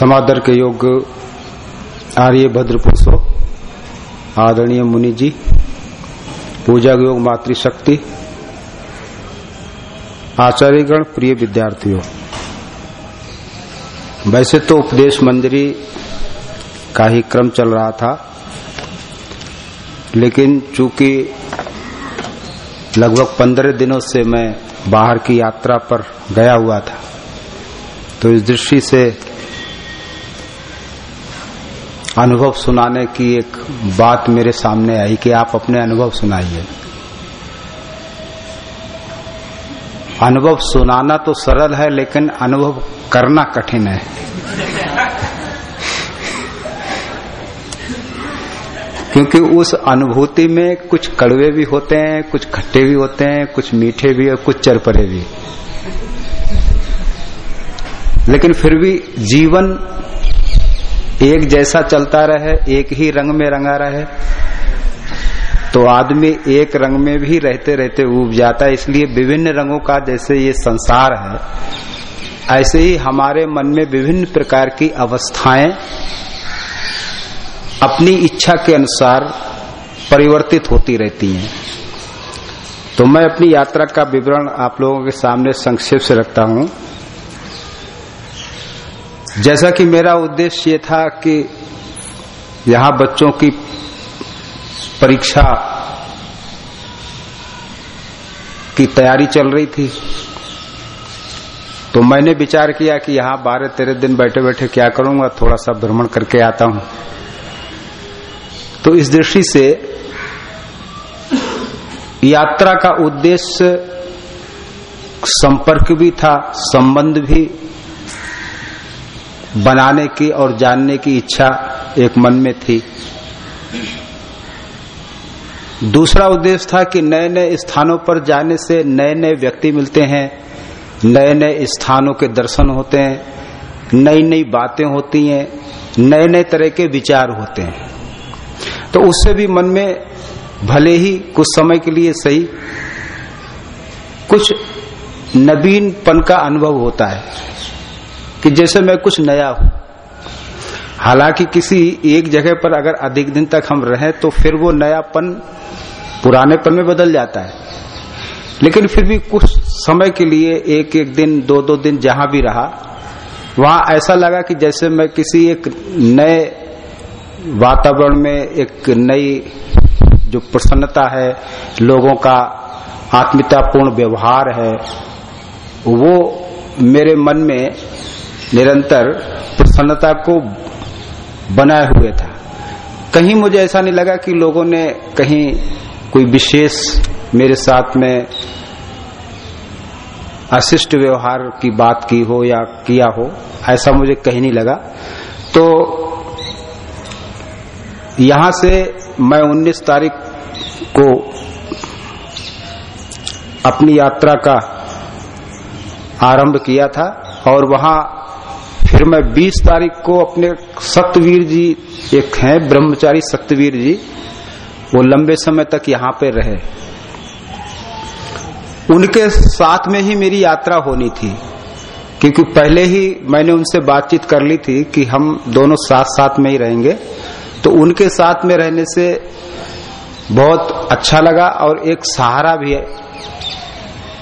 समादर के योग आर्य भद्र आदरणीय मुनि जी पूजा योग मातृशक्ति, आचार्यगण, प्रिय विद्यार्थियों। वैसे तो उपदेश मंदिरी का ही क्रम चल रहा था, लेकिन चूँकि लगभग पंद्रह दिनों से मैं बाहर की यात्रा पर गया हुआ था तो इस दृष्टि से अनुभव सुनाने की एक बात मेरे सामने आई कि आप अपने अनुभव सुनाइए। अनुभव सुनाना तो सरल है, लेकिन अनुभव करना कठिन है। क्योंकि उस अनुभूति में कुछ कड़वे भी होते हैं, कुछ खट्टे भी होते हैं, कुछ मीठे भी और कुछ चरपरे भी। लेकिन फिर भी जीवन एक जैसा चलता रहे, एक ही रंग में रंगा रहे। तो आदमी एक रंग में भी रहते रहते उब जाता है। इसलिए विभिन्न रंगों का जैसे ये संसार है, ऐसे ही हमारे मन में विभिन्न प्रकार की अवस्थाएँ अपनी इच्छा के अनुसार परिवर्तित होती रहती हैं। तो मैं अपनी यात्रा का विवरण आप लोगों के सामने संक्षेप से रखता हूँ। जैसा कि मेरा उद्देश्य ये था कि यहाँ बच्चों की परीक्षा की तैयारी चल रही थी। तो मैंने विचार किया कि यहाँ बारह तेरह दिन बैठे बैठे क्या करूँगा थोड़ा सा भ्रमण करके आता हूँ। तो इस दृष्टि से यात्रा का उद्देश्य संपर्क भी था, संबंध भी बनाने की और जानने की इच्छा एक मन में थी। दूसरा उद्देश्य था कि नए नए स्थानों पर जाने से नए नए व्यक्ति मिलते हैं नए नए स्थानों के दर्शन होते हैं नई नई बातें होती हैं नए नए तरह के विचार होते हैं। तो उससे भी मन में भले ही कुछ समय के लिए सही, कुछ नवीनपन का अनुभव होता है। कि जैसे मैं कुछ नया हूँ। हालाँकि किसी एक जगह पर अगर अधिक दिन तक हम रहें तो फिर वो नयापन, पुरानेपन में बदल जाता है। लेकिन फिर भी कुछ समय के लिए एक एक दिन दो दो दिन जहाँ भी रहा, वहाँ ऐसा लगा कि जैसे मैं किसी एक नए वातावरण में एक नई जो प्रसन्नता है, लोगों का आत्मीयतापूर्ण व्यवहार है, वो मेरे मन में निरंतर प्रसन्नता को बनाए हुए था। कहीं मुझे ऐसा नहीं लगा कि लोगों ने कहीं कोई विशेष मेरे साथ में अशिष्ट व्यवहार की बात की हो या किया हो, ऐसा मुझे कहीं नहीं लगा। तो यहाँ से मैं 19 तारीख को अपनी यात्रा का आरंभ किया था और वहाँ फिर मैं 20 तारीख को अपने सत्यवीर जी, एक हैं ब्रह्मचारी सत्यवीर जी, वो लंबे समय तक यहाँ पे रहे। उनके साथ में ही मेरी यात्रा होनी थी, क्योंकि पहले ही मैंने उनसे बातचीत कर ली थी कि हम दोनों साथ साथ में ही रहेंगे। तो उनके साथ में रहने से बहुत अच्छा लगा और एक सहारा भी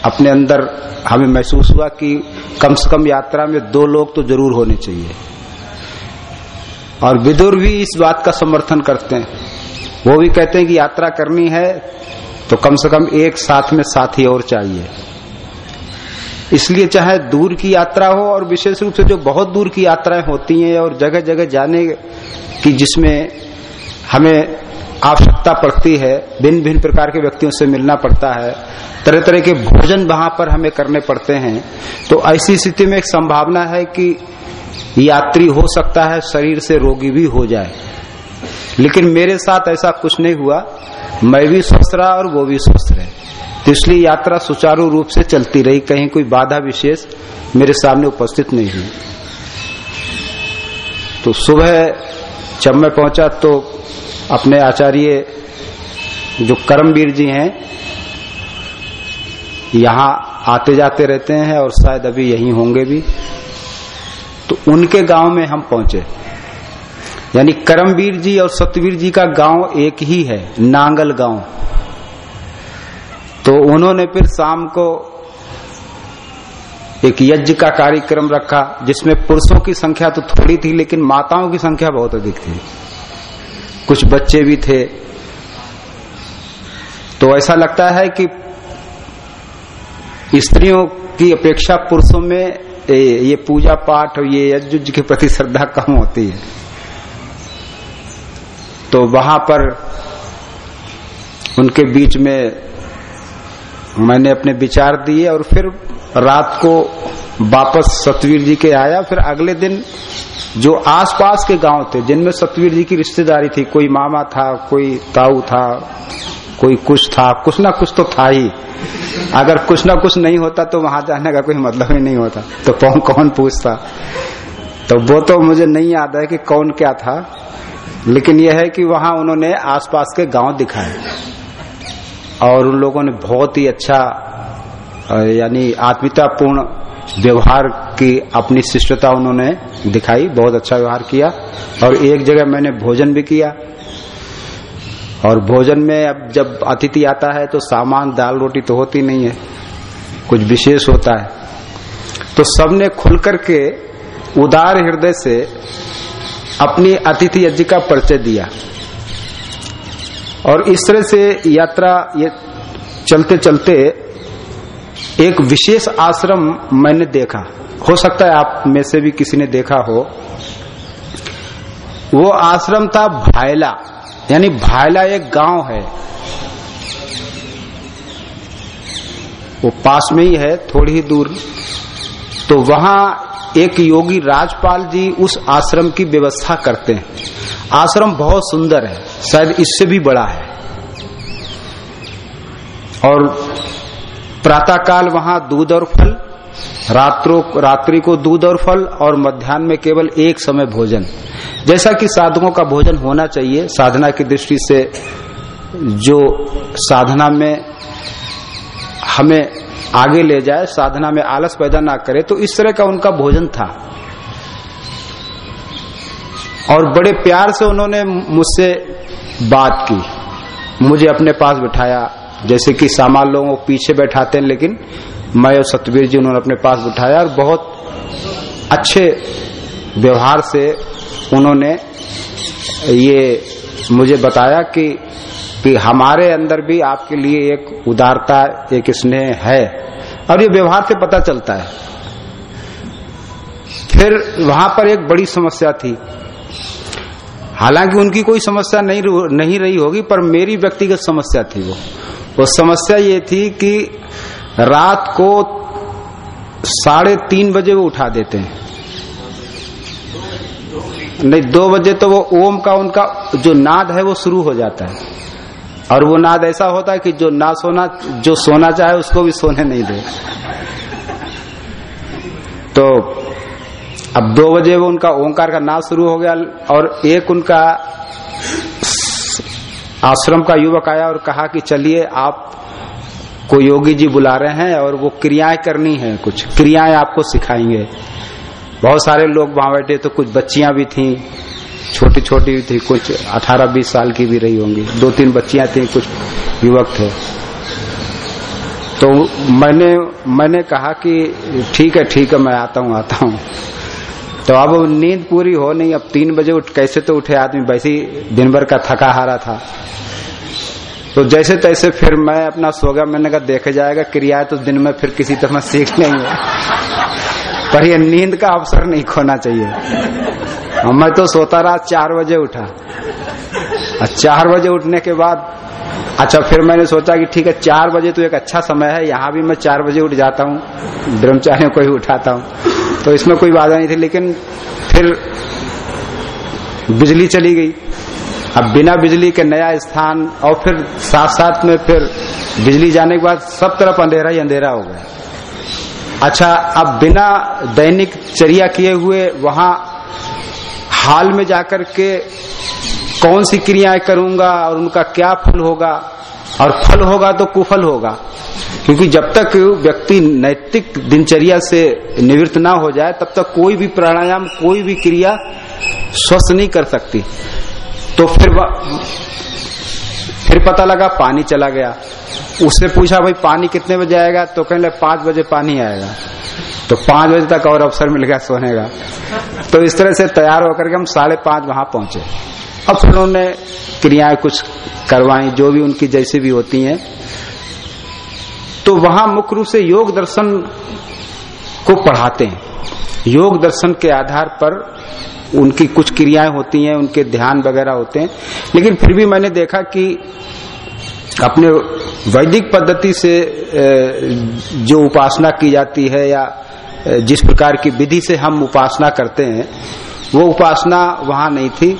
अपने अंदर हमें महसूस हुआ कि कम से कम यात्रा में दो लोग तो ज़रूर होने चाहिए। और विदुर भी इस बात का समर्थन करते हैं। वो भी कहते हैं कि यात्रा करनी है तो कम से कम एक साथ में साथी और चाहिए। इसलिए चाहे दूर की यात्रा हो और विशेष रूप से जो बहुत दूर की यात्राएँ होती हैं और जगह जगह जाने की जिसमें हमें आवश्यकता पड़ती है भिन्न भिन्न प्रकार के व्यक्तियों से मिलना पड़ता है। तरह तरह के भोजन वहाँ पर हमें करने पड़ते हैं। तो ऐसी स्थिति में एक संभावना है कि यात्री हो सकता है, शरीर से रोगी भी हो जाए। लेकिन मेरे साथ ऐसा कुछ नहीं हुआ। मैं भी स्वस्थ रहा और वो भी स्वस्थ रहे। तो इसलिए यात्रा सुचारू रूप से चलती रही। कहीं कोई बाधा विशेष मेरे सामने उपस्थित नहीं हुई। तो सुबह जब मैं पहुँचा तो अपने आचार्य जो करमवीर जी हैं, यहाँ आते जाते रहते हैं और शायद अभी यहीं होंगे भी। तो उनके गाँव में हम पहुँचे। यानी करमवीर जी और सतवीर जी का गाँव एक ही है, नांगल गाँव। तो उन्होंने फिर शाम को एक यज्ञ का कार्यक्रम रखा, जिसमें पुरुषों की संख्या तो थोड़ी थी, लेकिन माताओं की संख्या बहुत अधिक थी। कुछ बच्चे भी थे। तो ऐसा लगता है कि स्त्रियों की अपेक्षा पुरुषों में ये पूजा पाठ और ये यज्ञ के प्रति श्रद्धा कम होती है। तो वहाँ पर उनके बीच में मैंने अपने विचार दिए और फिर रात को वापस सतवीर जी के आया। फिर अगले दिन जो आसपास के गाँव थे, जिनमें सतवीर जी की रिश्तेदारी थी, कोई मामा था, कोई ताऊ था, कोई कुछ था, कुछ ना कुछ तो था ही। अगर कुछ ना कुछ नहीं होता तो वहाँ जाने का कोई मतलब ही नहीं होता। तो कौन कौन पूछता? तो वो तो मुझे नहीं याद है कि कौन क्या था, लेकिन यह है कि वहाँ उन्होंने आसपास के गाँव दिखाए। और उन लोगों ने बहुत ही अच्छा यानी आत्मीयतापूर्ण व्यवहार की अपनी शिष्टता उन्होंने दिखाई, बहुत अच्छा व्यवहार किया। और एक जगह मैंने भोजन भी किया। और भोजन में अब जब अतिथि आता है तो सामान, दाल, रोटी तो होती नहीं है, कुछ विशेष होता है। तो सबने खुल करके उदार हृदय से अपनी अतिथि यज्ञ का परिचय दिया। और इस तरह से यात्रा ये चलते चलते एक विशेष आश्रम मैंने देखा। हो सकता है आप में से भी किसी ने देखा हो। वो आश्रम था भायला। यानी भायला एक गाँव है। वो पास में ही है, थोड़ी ही दूर। तो वहाँ एक योगी राजपाल जी उस आश्रम की व्यवस्था करते हैं। आश्रम बहुत सुंदर है, शायद इससे भी बड़ा है। और प्रातःकाल वहाँ दूध और फल, रात्रो, रात्रि को दूध और फल और मध्यान्ह में केवल एक समय भोजन। जैसा कि साधकों का भोजन होना चाहिए, साधना की दृष्टि से जो साधना में हमें आगे ले जाए, साधना में आलस पैदा ना करे तो इस तरह का उनका भोजन था। और बड़े प्यार से उन्होंने मुझसे बात की। मुझे अपने पास बिठाया। जैसे कि सामान लोगों को पीछे बैठाते हैं, लेकिन मैं और सतवीर जी उन्होंने अपने पास बिठाया और बहुत अच्छे व्यवहार से उन्होंने ये मुझे बताया कि कि हमारे अंदर भी आपके लिए एक उदारता, एक स्नेह है। और ये व्यवहार से पता चलता है। फिर वहाँ पर एक बड़ी समस्या थी। हालाँकि उनकी कोई समस्या नहीं नहीं रही होगी, पर मेरी व्यक्तिगत समस्या थी वो। वो समस्या ये थी कि रात को साढ़े तीन बजे वो उठा देते हैं। नहीं, दो बजे तो वो ओम का उनका जो नाद है वो शुरू हो जाता है। और वो नाद ऐसा होता है कि जो ना सोना, जो सोना चाहे उसको भी सोने नहीं दे। तो अब दो बजे वो उनका ओंकार का नाद शुरू हो गया और एक उनका आश्रम का युवक आया और कहा कि चलिए, आप को योगी जी बुला रहे हैं और वो क्रियाएँ करनी है कुछ। क्रियाएँ आपको सिखाएँगे। बहुत सारे लोग वहाँ बैठे तो कुछ बच्चियाँ भी थी छोटी छोटी भी थी, कुछ 18-20 साल की भी रही होंगी। दो तीन बच्चियाँ थी, कुछ युवक थे। तो मैंने मैंने कहा कि ठीक है ठीक है, मैं आता हूँ आता हूँ। तो अब नींद पूरी हो नहीं, अब तीन बजे उठ, कैसे तो उठे आदमी, वैसे ही दिन भर का थका हारा था। तो जैसे तैसे फिर मैं अपना सो गया, मैंने कहा, देखे जाएगा क्रिया तो दिन में फिर किसी तरह सीख लेंगे। पर ये नींद का अवसर नहीं खोना चाहिए। मैं तो सोता रहा, चार बजे उठा। और चार बजे उठने के बाद अच्छा फिर मैंने सोचा कि ठीक है, चार बजे तो एक अच्छा समय है, यहाँ भी मैं चार बजे उठ जाता हूँ, ब्रह्मचारियों को ही उठाता हूँ। तो इसमें कोई बाधा नहीं थी, लेकिन फिर बिजली चली गई। अब बिना बिजली के नया स्थान और फिर साथ साथ में फिर बिजली जाने के बाद सब तरफ़ अंधेरा ही अंधेरा हो गया। अच्छा अब बिना दैनिक चर्या किए हुए वहाँ हाल में जाकर के कौन सी क्रियाएँ करूँगा और उनका क्या फल होगा? और फल होगा तो कुफल होगा। क्योंकि जब तक व्यक्ति नैतिक दिनचर्या से निवृत्त ना हो जाए, तब तक कोई भी प्राणायाम, कोई भी क्रिया स्वस्थ नहीं कर सकती। तो फिर फिर पता लगा पानी चला गया। उससे पूछा, भाई, पानी कितने बजे आएगा? तो कहने लगे, पाँच बजे पानी आएगा। तो पाँच बजे तक और अवसर मिल गया सोने का। तो इस तरह से तैयार होकर के हम साढ़े पाँच वहाँ पहुँचे। अब फिर उन्होंने क्रियाएँ कुछ करवाई, जो भी उनकी जैसी भी होती हैं। तो वहाँ मुख्य रूप से योग दर्शन को पढ़ाते हैं। योग दर्शन के आधार पर उनकी कुछ क्रियाएँ होती हैं, उनके ध्यान वगैरह होते हैं। लेकिन फिर भी मैंने देखा कि अपने वैदिक पद्धति से जो उपासना की जाती है या जिस प्रकार की विधि से हम उपासना करते हैं, वो उपासना वहाँ नहीं थी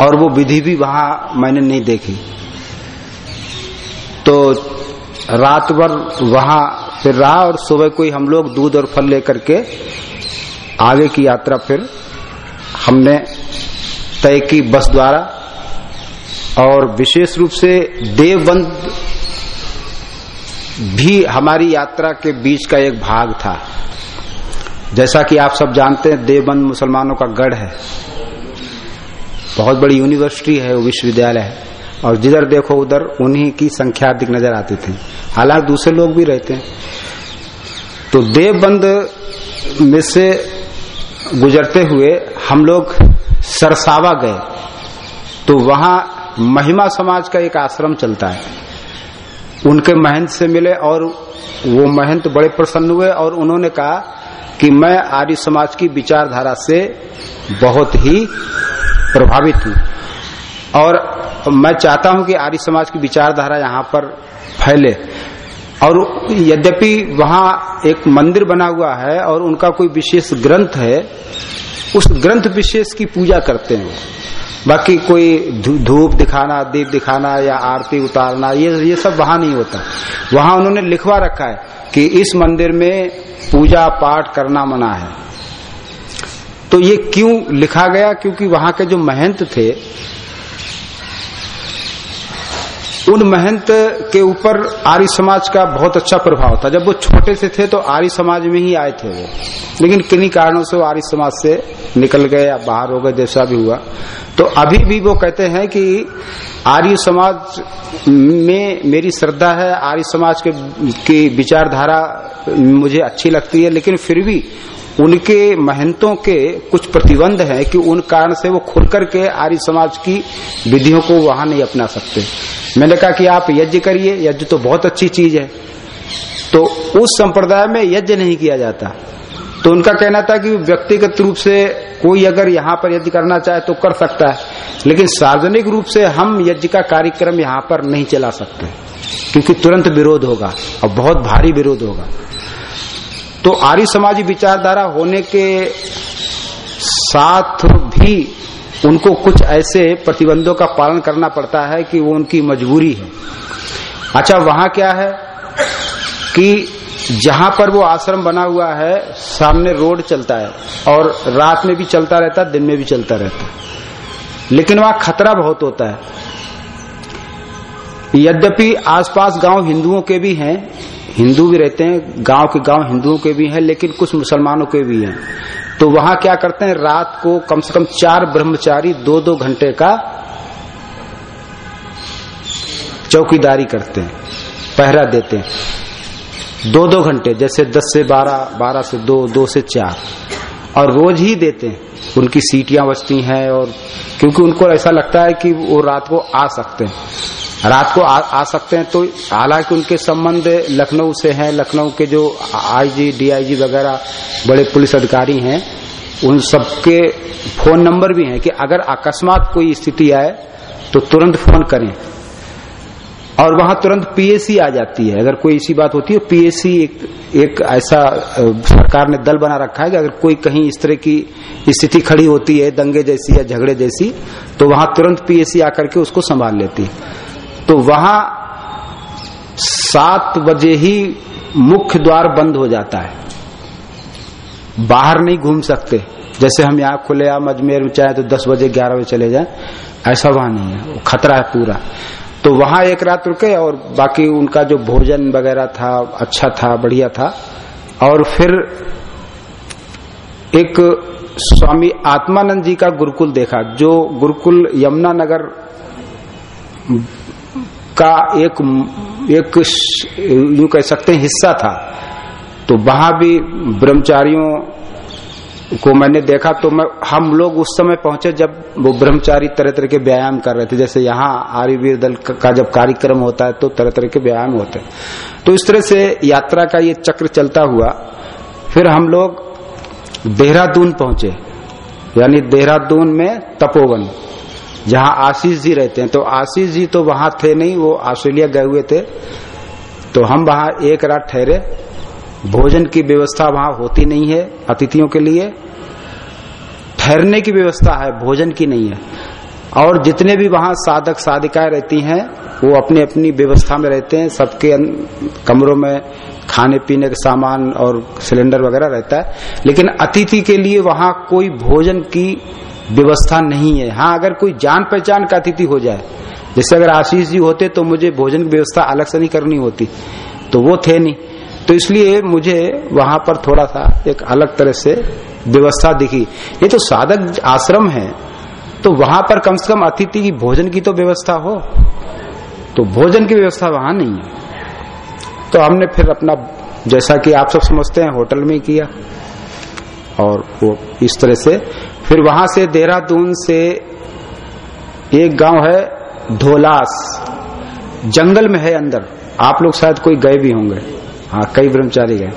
और वो विधि भी वहाँ मैंने नहीं देखी। तो रात भर वहाँ फिर रहा और सुबह कोई हम लोग दूध और फल लेकर के आगे की यात्रा फिर हमने तय की बस द्वारा। और विशेष रूप से देवबंद भी हमारी यात्रा के बीच का एक भाग था। जैसा कि आप सब जानते हैं, देवबंद मुसलमानों का गढ़ है। बहुत बड़ी यूनिवर्सिटी है विश्वविद्यालय है। और जिधर देखो, उधर उन्हीं की संख्या अधिक नज़र आती थी। हालाँकि दूसरे लोग भी रहते हैं। तो देवबंद में से गुजरते हुए हम लोग सरसावा गए। तो वहाँ महिमा समाज का एक आश्रम चलता है। उनके महंत से मिले और वो महंत बड़े प्रसन्न हुए और उन्होंने कहा कि मैं आर्य समाज की विचारधारा से बहुत ही प्रभावित हूँ। और मैं चाहता हूँ कि आर्य समाज की विचारधारा यहाँ पर फैले। और यद्यपि वहाँ एक मंदिर बना हुआ है और उनका कोई विशेष ग्रंथ है, उस ग्रंथ विशेष की पूजा करते हैं बाकी कोई धूप दिखाना, दीप दिखाना या आरती उतारना, ये ये सब वहाँ नहीं होता। वहाँ उन्होंने लिखवा रखा है कि इस मंदिर में पूजा पाठ करना मना है। तो ये क्यों लिखा गया? क्योंकि वहाँ के जो महंत थे उन महंत के ऊपर आर्य समाज का बहुत अच्छा प्रभाव था। जब वो छोटे से थे तो आर्य समाज में ही आए थे वो। लेकिन किन्हीं कारणों से वो आर्य समाज से निकल गए या बाहर हो गए, जैसा भी हुआ। तो अभी भी वो कहते हैं कि आर्य समाज में मेरी श्रद्धा है, आर्य समाज के, की विचारधारा मुझे अच्छी लगती है, लेकिन फिर भी उनके महंतों के कुछ प्रतिबंध है कि उन कारण से वो खुल करके आर्य समाज की विधियों को वहाँ नहीं अपना सकते। मैंने कहा कि आप यज्ञ करिए, यज्ञ तो बहुत अच्छी चीज़ है। तो उस संप्रदाय में यज्ञ नहीं किया जाता। तो उनका कहना था कि व्यक्तिगत रूप से कोई अगर यहाँ पर यज्ञ करना चाहे तो कर सकता है, लेकिन सार्वजनिक रूप से हम यज्ञ का कार्यक्रम यहाँ पर नहीं चला सकते, क्योंकि तुरंत विरोध होगा और बहुत भारी विरोध होगा। तो आर्य समाजी विचारधारा होने के साथ भी उनको कुछ ऐसे प्रतिबंधों का पालन करना पड़ता है कि वो उनकी मजबूरी है। अच्छा वहाँ क्या है कि जहाँ पर वो आश्रम बना हुआ है, सामने रोड चलता है और रात में भी चलता रहता है दिन में भी चलता रहता। है लेकिन वहाँ खतरा बहुत होता है। यद्यपि आसपास गाँव हिंदुओं के भी हैं हिंदू भी रहते हैं, गाँव के गाँव हिंदुओं के भी हैं, लेकिन कुछ मुसलमानों के भी हैं। तो वहाँ क्या करते हैं, रात को कम से कम चार ब्रह्मचारी दो दो घंटे का चौकीदारी करते हैं, पहरा देते हैं। दो दो घंटे, जैसे दस से बारह बारह से दो दो से चार। और रोज ही देते हैं। उनकी सीटियाँ बचती हैं और क्योंकि उनको ऐसा लगता है कि वो रात को आ सकते हैं। रात को आ, आ सकते हैं तो हालाँकि उनके संबंध लखनऊ से हैं लखनऊ के जो आईजी डीआईजी वगैरह बड़े पुलिस अधिकारी हैं उन सबके फ़ोन नंबर भी हैं कि अगर अकस्मात कोई स्थिति आए तो तुरंत फ़ोन करें। और वहाँ तुरंत पीएसी आ जाती है। अगर कोई ऐसी बात होती है पीएसी एक, एक ऐसा सरकार ने दल बना रखा है कि अगर कोई कहीं इस तरह की स्थिति खड़ी होती है दंगे जैसी या झगड़े जैसी तो वहाँ तुरंत पीएसी आकर के उसको संभाल लेती है। तो वहाँ सात बजे ही मुख्य द्वार बंद हो जाता है। बाहर नहीं घूम सकते। जैसे हम यहाँ खुले आम अजमेर में चाहे तो दस बजे, ग्यारह बजे चले जाए, ऐसा वहाँ नहीं है। खतरा है पूरा। तो वहाँ एक रात रुके और बाकी उनका जो भोजन वगैरह था अच्छा था, बढ़िया था। और फिर एक स्वामी आत्मानंद जी का गुरुकुल देखा, जो गुरुकुल यमुना नगर का एक एक यू कह सकते हैं हिस्सा था। तो वहाँ भी ब्रह्मचारियों को मैंने देखा तो मैं, हम लोग उस समय पहुँचे जब वो ब्रह्मचारी तरह तरह के व्यायाम कर रहे थे। जैसे यहाँ आर्यवीर दल का जब कार्यक्रम होता है तो तरह तरह के व्यायाम होते हैं। तो इस तरह से यात्रा का ये चक्र चलता हुआ, फिर हम लोग देहरादून पहुँचे। यानी देहरादून में तपोवन। जहाँ आशीष जी रहते हैं तो आशीष जी तो वहाँ थे नहीं, वो ऑस्ट्रेलिया गए हुए थे। तो हम वहाँ एक रात ठहरे। भोजन की व्यवस्था वहाँ होती नहीं है अतिथियों के लिए। ठहरने की व्यवस्था है, भोजन की नहीं है। और जितने भी वहाँ साधक साधिकाएँ रहती हैं, वो अपनी अपनी व्यवस्था में रहते हैं। सबके कमरों में खाने पीने का सामान और सिलेंडर वगैरह रहता है। लेकिन अतिथि के लिए वहाँ कोई भोजन की व्यवस्था नहीं है। हाँ अगर कोई जान पहचान का अतिथि हो जाए, जैसे अगर आशीष जी होते तो मुझे भोजन की व्यवस्था अलग से नहीं करनी होती तो वो थे नहीं। तो इसलिए मुझे वहाँ पर थोड़ा सा एक अलग तरह से व्यवस्था दिखी। ये तो साधक आश्रम है तो वहाँ पर कम से कम अतिथि की भोजन की तो व्यवस्था हो तो भोजन की व्यवस्था वहाँ नहीं है। तो हमने फिर अपना, जैसा कि आप सब समझते हैं, होटल में किया, और वो इस तरह से फिर वहाँ से देहरादून से एक गाँव है धोलास। जंगल में है अंदर। आप लोग शायद कोई गए भी होंगे। हाँ कई ब्रह्मचारी गए।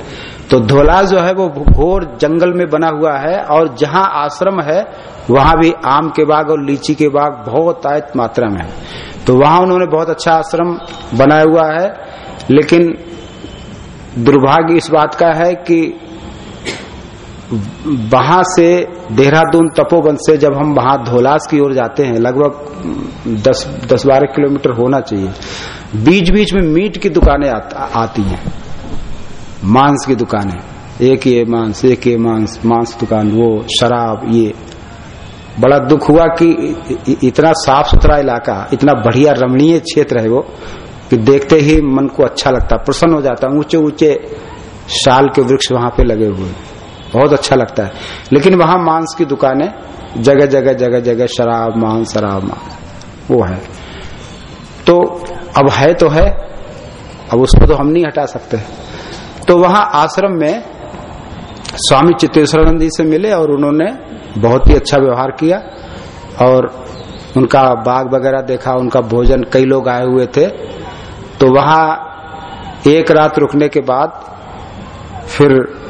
तो धोलास जो है वो घोर जंगल में बना हुआ है और जहाँ आश्रम है, वहाँ भी आम के बाग और लीची के बाग बहुत आयत मात्रा में है। तो वहाँ उन्होंने बहुत अच्छा आश्रम बनाया हुआ है। लेकिन दुर्भाग्य इस बात का है कि वहाँ से देहरादून तपोवन से जब हम वहाँ धोलास की ओर जाते हैं, लगभग दस दस बारह किलोमीटर होना चाहिए बीच बीच में मीट की दुकानें आती हैं। मांस की दुकानें, एक ये मांस, एक ये मांस मांस दुकान, वो शराब, ये। बड़ा दुख हुआ कि इतना साफ़ सुथरा इलाका, इतना बढ़िया रमणीय क्षेत्र है वो, कि देखते ही मन को अच्छा लगता, प्रसन्न हो जाता ऊँचे ऊँचे शाल के वृक्ष वहाँ पे लगे हुए। बहुत अच्छा लगता है। लेकिन वहाँ मांस की दुकानें, जगह जगह जगह जगह, शराब, मांस शराब, मांस, वो है। तो अब है तो है, अब उसको तो हम नहीं हटा सकते। तो वहाँ आश्रम में स्वामी चित्तेश्वरानंद जी से मिले और उन्होंने बहुत ही अच्छा व्यवहार किया और उनका बाग वगैरह देखा, उनका भोजन, कई लोग आए हुए थे। तो वहाँ एक रात रुकने के बाद फिर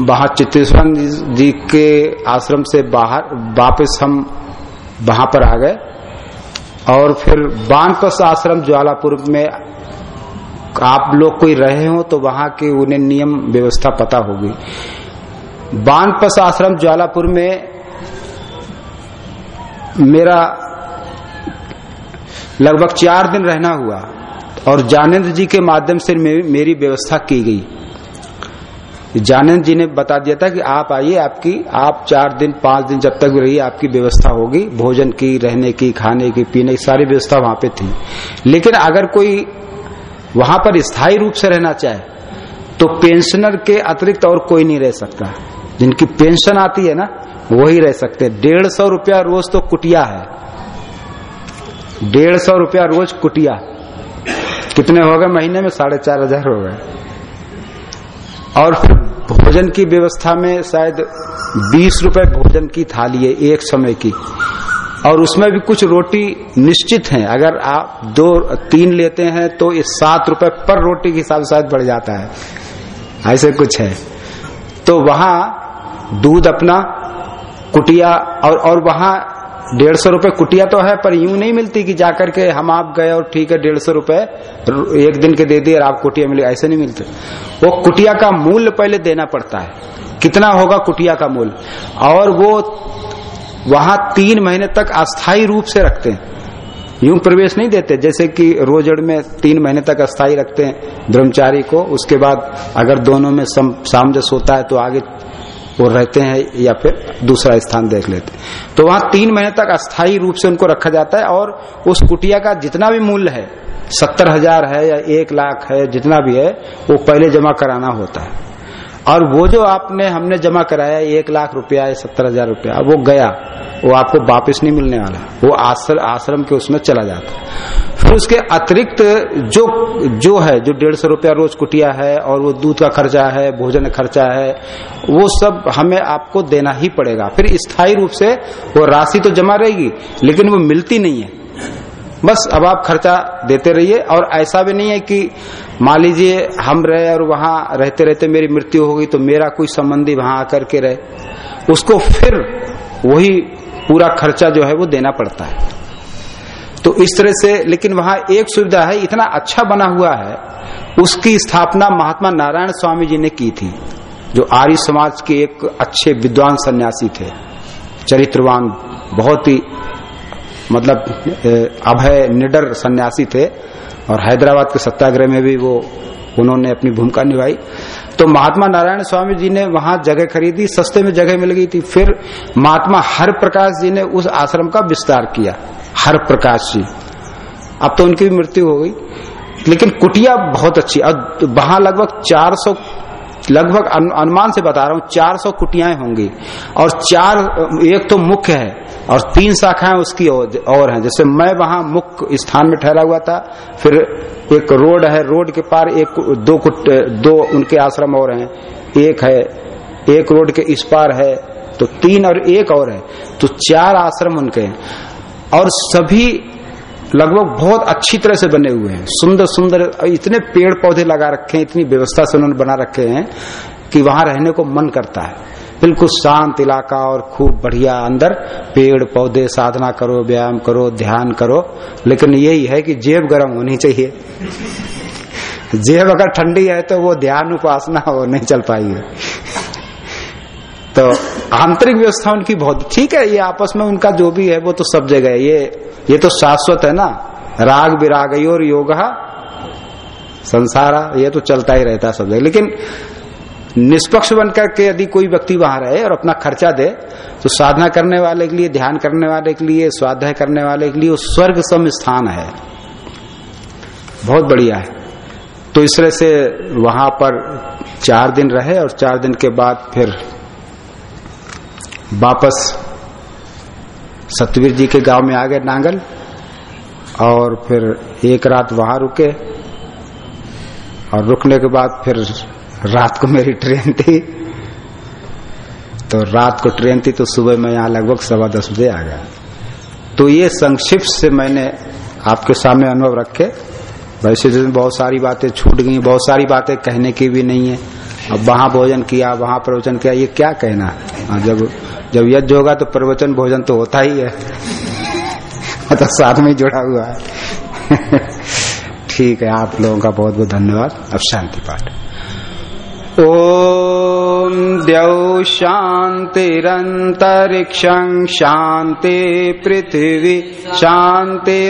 वहाँ चित्तेश्वर जी के आश्रम से बाहर वापस हम वहाँ पर आ गए। और फिर बानपस आश्रम ज्वालापुर में आप लोग कोई रहे हो तो वहाँ के उन्हें नियम व्यवस्था पता होगी। बानपस आश्रम ज्वालापुर में मेरा लगभग चार दिन रहना हुआ और जानेन्द्र जी के माध्यम से मेरी व्यवस्था की गई। जानेन्द्र जी ने बता दिया था कि आप आइए, आपकी, आप चार दिन, पाँच दिन जब तक रहिए, आपकी व्यवस्था होगी। भोजन की, रहने की, खाने की, पीने की सारी व्यवस्था वहाँ पे थी। लेकिन अगर कोई वहाँ पर स्थायी रूप से रहना चाहे तो पेंशनर के अतिरिक्त और कोई नहीं रह सकता। जिनकी पेंशन आती है ना, वही रह सकते हैं। डेढ़ सौ रुपया रोज तो कुटिया है। डेढ़ सौ रुपया रोज कुटिया। कितने हो गए महीने में? साढ़े चार हज़ार हो गए और भोजन की व्यवस्था में शायद बीस रुपए भोजन की थाली है एक समय की। और उसमें भी कुछ रोटी निश्चित है। अगर आप दो, तीन लेते हैं तो ये सात रुपए पर रोटी के हिसाब से शायद बढ़ जाता है। ऐसे कुछ है। तो वहाँ दूध अपना, कुटिया और और वहाँ डेढ़ सौ रुपये कुटिया तो है, पर यूँ नहीं मिलती कि जाकर के हम आप गए और ठीक है, डेढ़ सौ रुपये एक दिन के दे दिए और आप कुटिया मिले, ऐसे नहीं मिलते। वो कुटिया का मूल्य पहले देना पड़ता है। कितना होगा कुटिया का मूल्य? और वो वहाँ तीन महीने तक अस्थायी रूप से रखते हैं। यूँ प्रवेश नहीं देते, जैसे कि रोजड़ में तीन महीने तक अस्थायी रखते हैं ब्रह्मचारी को, उसके बाद अगर दोनों में सामंजस्य होता है तो आगे वो रहते हैं या फिर दूसरा स्थान देख लेते तो वहाँ तीन महीने तक अस्थायी रूप से उनको रखा जाता है और उस कुटिया का जितना भी मूल्य है सत्तर हज़ार है या एक लाख है जितना भी है वो पहले जमा कराना होता है। और वो जो आपने हमने जमा कराया एक लाख रुपया या सत्तर हज़ार रुपया वो गया वो आपको वापस नहीं मिलने वाला। वो आश्र, आश्रम के उसमें चला जाता उसके अतिरिक्त जो जो है, जो डेढ़ सौ रुपया रोज कुटिया है और वो दूध का खर्चा है, भोजन खर्चा है, वो सब हमें आपको देना ही पड़ेगा। फिर स्थायी रूप से वो राशि तो जमा रहेगी, लेकिन वो मिलती नहीं है। बस अब आप खर्चा देते रहिए और ऐसा भी नहीं है कि मान लीजिए हम रहे और वहाँ रहते रहते मेरी मृत्यु हो गई तो मेरा कोई संबंधी वहाँ आकर के रहे। उसको फिर वही पूरा खर्चा जो है वो देना पड़ता है। तो इस तरह से, लेकिन वहाँ एक सुविधा है, इतना अच्छा बना हुआ है, उसकी स्थापना महात्मा नारायण स्वामी जी ने की थी, जो आर्य समाज के एक अच्छे विद्वान सन्यासी थे। चरित्रवान, बहुत ही मतलब अभय निडर सन्यासी थे, और हैदराबाद के सत्याग्रह में भी वो, उन्होंने अपनी भूमिका निभाई। तो महात्मा नारायण स्वामी जी ने वहाँ जगह खरीदी, सस्ते में जगह मिल गई थी। फिर महात्मा हर प्रकाश जी ने उस आश्रम का विस्तार किया हर प्रकाश जी। अब तो उनकी भी मृत्यु हो गई। लेकिन कुटिया बहुत अच्छी और वहाँ लगभग 400 लगभग अनुमान से बता रहा हूँ 400 कुटियाएँ होंगी। और चार, एक तो मुख्य है और तीन शाखाएँ उसकी और हैं। जैसे मैं वहाँ मुख्य स्थान में ठहरा हुआ था, फिर एक रोड है, रोड के पार एक दो कुट दो उनके आश्रम और हैं। एक है, एक रोड के इस पार है तो तीन और एक और है। तो चार आश्रम उनके हैं। और सभी लगभग बहुत अच्छी तरह से बने हुए हैं। सुंदर सुंदर, इतने पेड़ पौधे लगा रखे हैं, इतनी व्यवस्था से उन्होंने बना रखे हैं कि वहाँ रहने को मन करता है। बिल्कुल शांत इलाका और खूब बढ़िया अंदर पेड़ पौधे साधना करो, व्यायाम करो, ध्यान करो। लेकिन यही है कि जेब गर्म होनी चाहिए। जेब अगर ठंडी है तो वो ध्यान उपासना वो नहीं चल पाएगी तो आंतरिक व्यवस्था उनकी बहुत ठीक है, ये आपस में उनका जो भी है वो तो सब जगह है। ये ये तो शाश्वत है ना? राग विराग और योग संसारा, ये तो चलता ही रहता है सब जगह। लेकिन निष्पक्ष बनकर के यदि कोई व्यक्ति वहाँ रहे और अपना खर्चा दे तो साधना करने वाले के लिए, ध्यान करने वाले के लिए, स्वाध्याय करने वाले के लिए स्वर्ग सम स्थान है। बहुत बढ़िया है। तो इस तरह से वहाँ पर चार दिन रहे और चार दिन के बाद फिर वापस सतवीर जी के गाँव में आ गए नांगल और फिर एक रात वहाँ रुके और रुकने के बाद फिर रात को मेरी ट्रेन थी। तो रात को ट्रेन थी तो सुबह मैं यहाँ लगभग सवा दस बजे आ गया। तो ये संक्षिप्त से मैंने आपके सामने अनुभव रखे। वैसे दिन बहुत सारी बातें छूट गई, बहुत सारी बातें कहने की भी नहीं है। अब वहाँ भोजन किया, वहाँ प्रवचन किया, ये क्या कहना है? जब जब यज्ञ होगा तो प्रवचन भोजन तो होता ही है। तो साथ में जुड़ा हुआ है। ठीक है, आप लोगों का बहुत बहुत धन्यवाद। अब शांति पाठ। ॐ द्यौ शान्तिरन्तरिक्षं शान्ति पृथिवी शान्ति